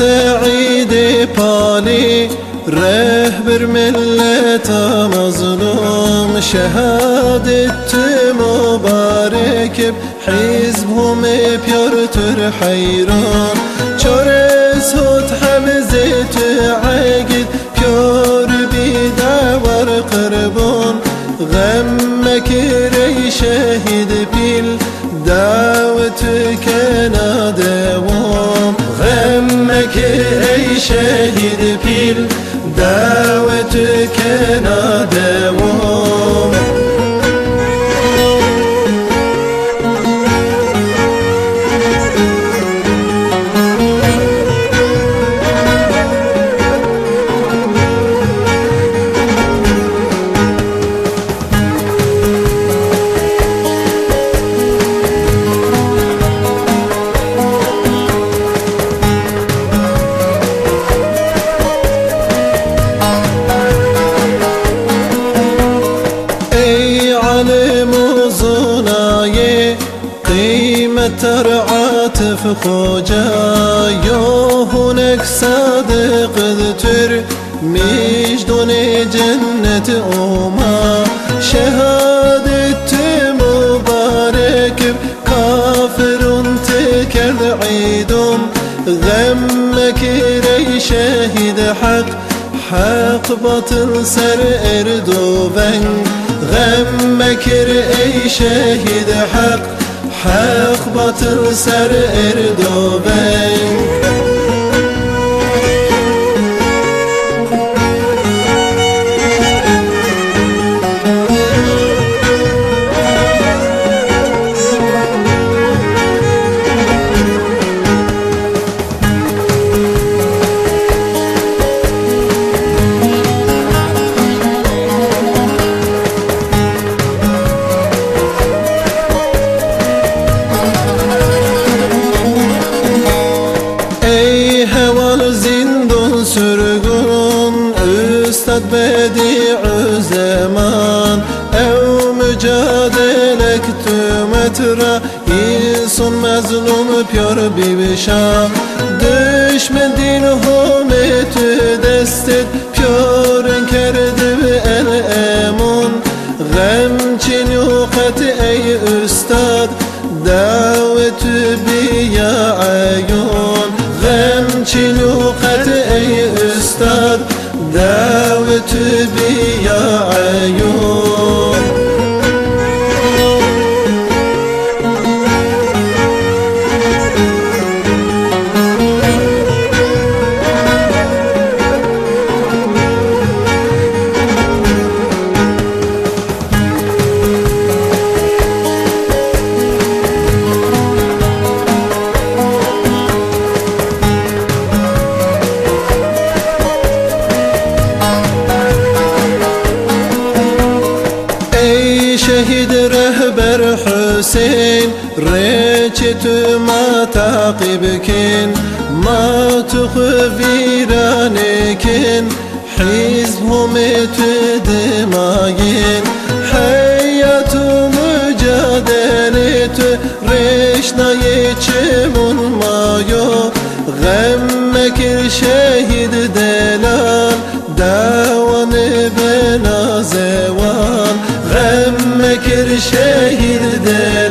سعيد بالي رهبر ملت مظلوم شهادت مبارك بحزبهم بيرتر حيران چارس هوت حمزت عقد بيور بدور قربان غمك ري شهيد بيل دعوتك انا دوام ای شهید پیل دعوت که قیمت تر عاطف خوجا یا هنک صادق تر مجدون جنت اوما شهادت مبارک کافر تکرد عیدم غمك ري شاهد حق حق باطل سر اردوبن غمك اي شاهد حق حق باطل سر اردوبن مجادلك تمترا ایسون مظلوم پیار بیبشا دشمن دین همه تو دستت پیارن şehit rehber Hüseyin Reçetü ma takibkin Ma tuhu viranekin Hizbu metü dimayin Hayyatu mücadeletü Reşnayı çimun mayo Gemmekir şehid delal Davanı bela. Şehir şehirde